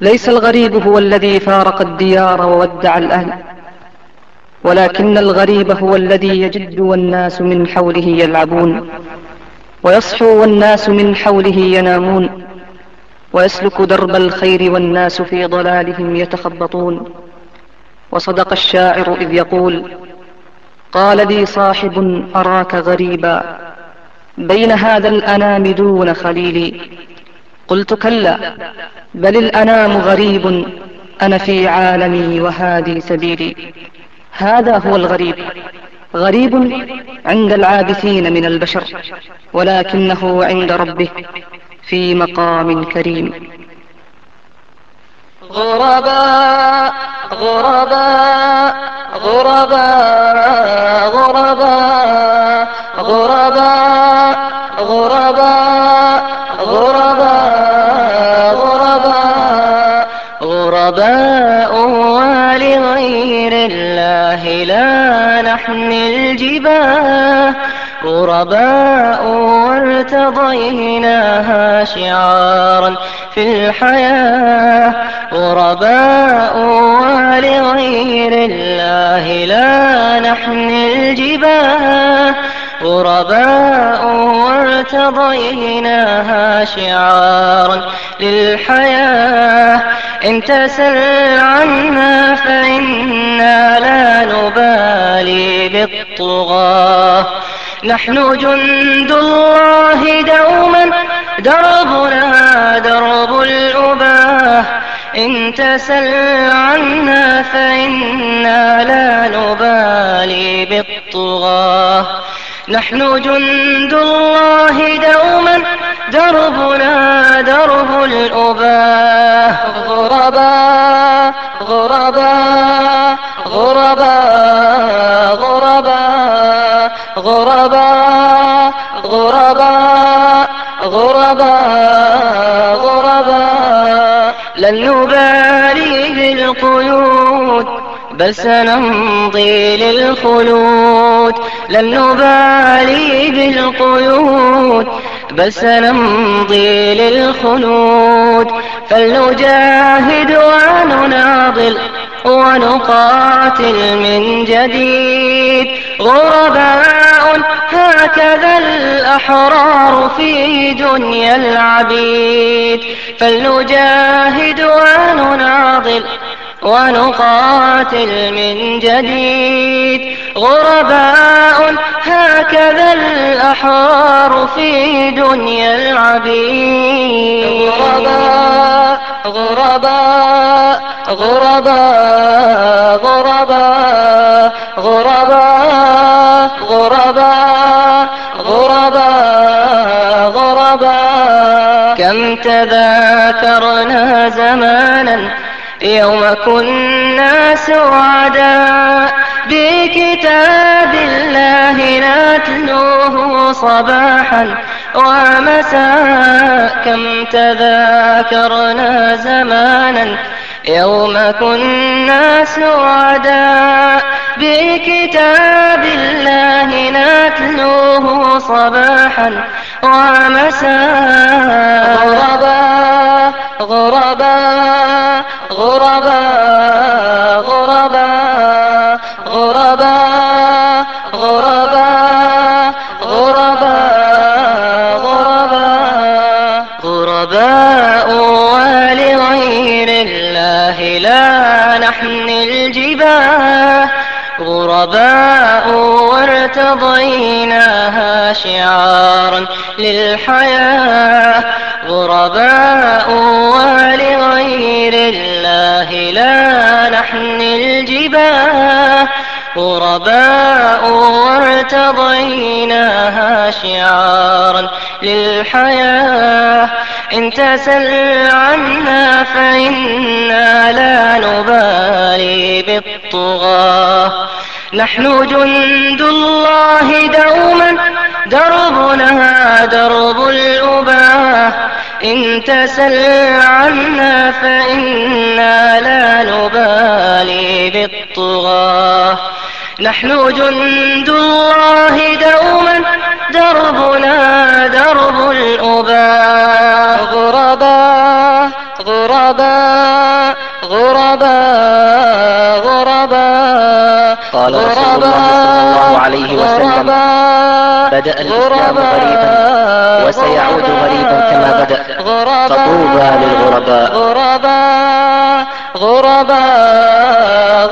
ليس الغريب هو الذي فارق الديار وودع الأهل ولكن الغريب هو الذي يجد والناس من حوله يلعبون ويصحو والناس من حوله ينامون ويسلك درب الخير والناس في ضلالهم يتخبطون. وصدق الشاعر إذ يقول قال لي صاحب أراك غريبا بين هذا الأنام دون خليلي. قلت كلا بل الأنام غريب أنا في عالمي وهذه سبيلي. هذا هو الغريب. غريب عند العابثين من البشر ولكنه عند ربه في مقام كريم. غرباء غرباء غرباء غرباء ولغير الله لا نحمل جباه غرباء وارتضيناها شعارا في الحياة غرباء ولغير الله لا نحمل الجباه غرباء وارتضيناها شعارا للحياة إن تسل عنا فإنا لا نبالي بالطغاة. نحن جند الله دوما دربنا درب الأباة. إن تسل عنا فإنا لا نبالي بالطغاة. نحن جند الله دوما دربنا درب الأباه غرباء غرباء غرباء غرباء غرباء غرباء غرباء غرباء لن نبالي بالقيود بل سنمضي للخلود. لن نبالي بالقيود بل سنمضي للخلود. فلنجاهد ونناضل ونقاتل من جديد. غرباء هكذا الأحرار في دنيا العبيد. فلنجاهد ونناضل ونقاتل من جديد. غرباء الأحرار في دنيا العبيد. غرباء غرباء غرباء غرباء غرباء غرباء غرباء غرباء كم تذاكرنا زمانا يوم كنا سعداء. بكتاب الله نتلوه صباحا ومساء كم تذاكرنا زمانا يوم كنا سعداء بكتاب الله نتلوه صباحا ومساء ولغير الله لا نحمل الجباه. غرباء وارتضيناها شعارا للحياة. غرباء ولغير الله لا نحن الجباه. غرباء وارتضيناها شعارا للحياة. إن تسل عنا فإنا لا نبالي بالطغاة. نحن جند الله دوما دربنا درب الأباه إن تسل عنا فإنا لا نبالي بالطغاة. نحن جند الله دوما غرباء غرباء غرباء غرباء غرباء قال رسول الله صلى الله عليه وسلم بدأ الإسلام غريبا وسيعود غريبا كما بدأ. فطوبى للغرباء. غرباء غرباء